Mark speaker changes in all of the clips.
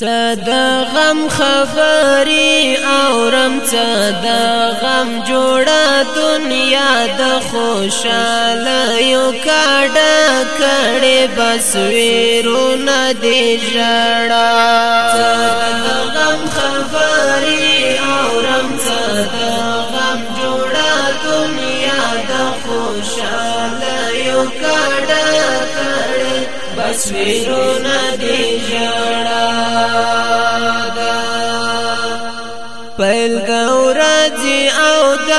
Speaker 1: صد غم خبري اورم صد غم جوړه دنیا د خوشاله یو کاډه کړي بس ویرو نه دی جړا صد غم خبري اورم صد غم جوړه دنیا د خوشاله یو کاډه تصویرونه دی ژړا پیل گورځي او د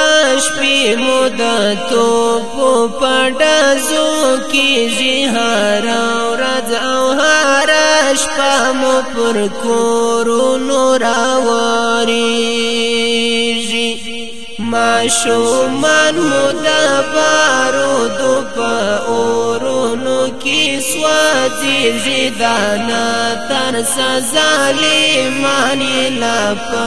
Speaker 1: شپې مودت په پډزو کې زهار او رز او هار شپه مو پر کورونو راواري ما شو من مودبارو کی سوځي زیدانا تر سزا لیمانی لپا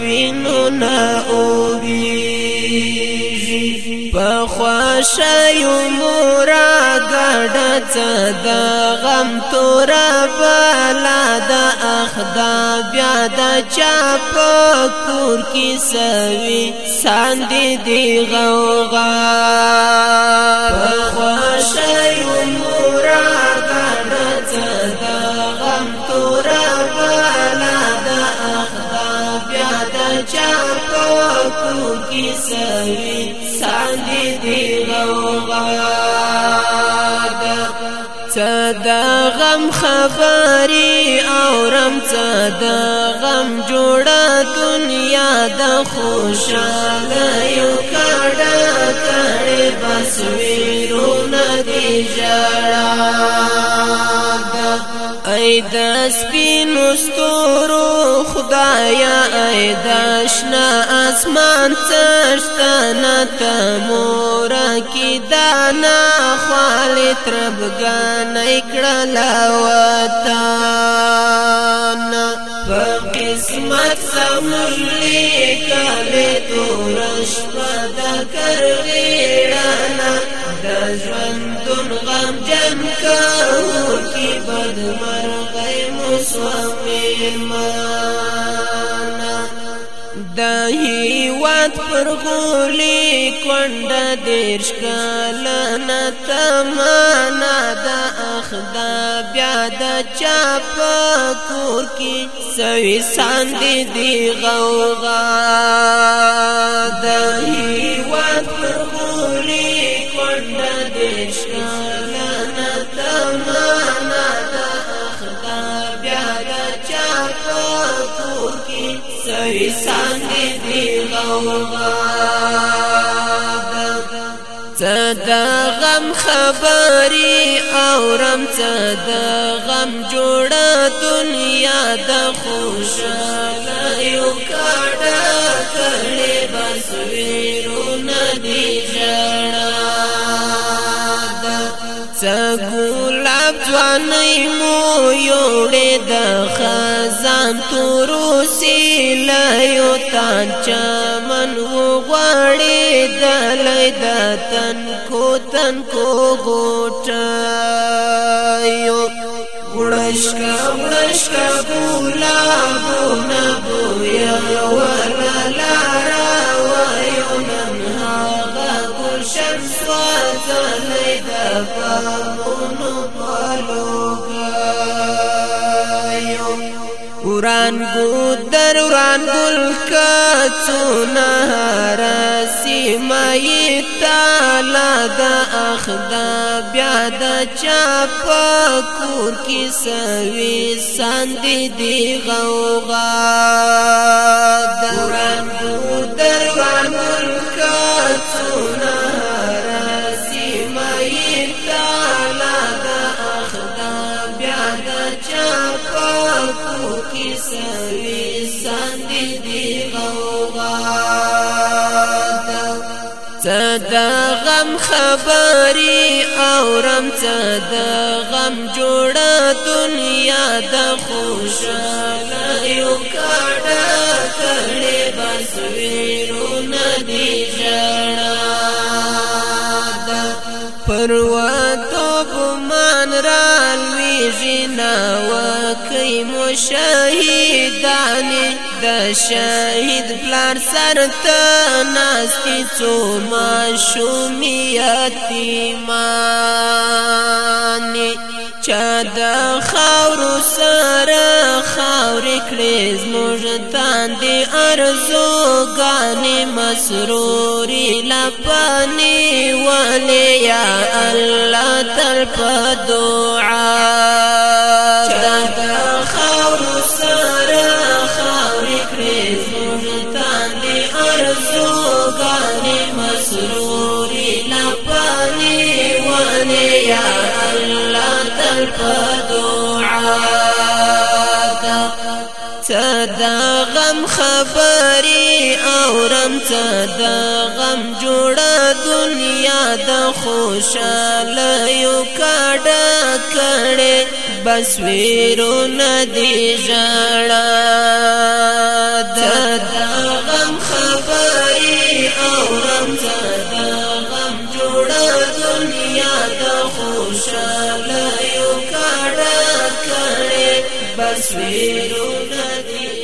Speaker 1: وینو نا اوږي په خوشایو مورا ګډ د غم تور بالا د اخدا بیا د چا په کور کې سوي ساندې دی غوغا کی سوی ساندی دی غوغاد صدا غم خبري اورم صدا غم جوړه دنیا د خوشاله یو کړه کړه بس ویرو ندی جړه اې د سپین مستورو خدایا اې د شنا اسمان څرستانه تمور کی دانا خالي تربګان کړه وطن په قسمت سمر لیکاله تورش پد کرغیړانا د ژوندون غم جن کړه پښیمانه د هیواد پر غولي کونډه دیرش کاله نه تمانا د اخدا بیا د چا په کور کې سوي ساندې دی غوغا د هیواد پر سری ساندې دی غوغا زدا غم خبري اورم زدا غم جوړه دنیا د خوشاله یو کاټه کړي بس ویرو ندی جنا زګو ځواني مو یوړې د خزان تورو سیلا یو تا چمن وغړې د لید تن کو تن کو ګټ یو ګړشکا ګړشکا ګولا ګونا ګویا ولا لارا وایو نن هاغه ګل شمس وځلې د پامونو وران ګودر وران ګل کا څونه راسي مې تعالی د اخدا بیا د چا پکور کې سوي ساندې دی غوغا وران ګودر وران ګل صدا غم خبري اورم صدا غم جوړه دنیا د خوشاله یو کړه کړي بس ویرو ندی جنا پروا ته ګمان را لوي جنا کوي مو شهیدانې د شهید پلار سر ته ناستې څو ماشومیت ایمانې چا د خاورو سره خاورې کړې زموږ تاندې ارزوګانې مسرورې لپانې ولې یا الله تل په دعا څه د غم خبرې اورم څه د غم جوړه دنیا د خوشاله یو کاډه کړې بس ویرو ندی ژړه د غم خبرې اورم څه د غم جوړه دنیا د خوشاله تصویرونه دي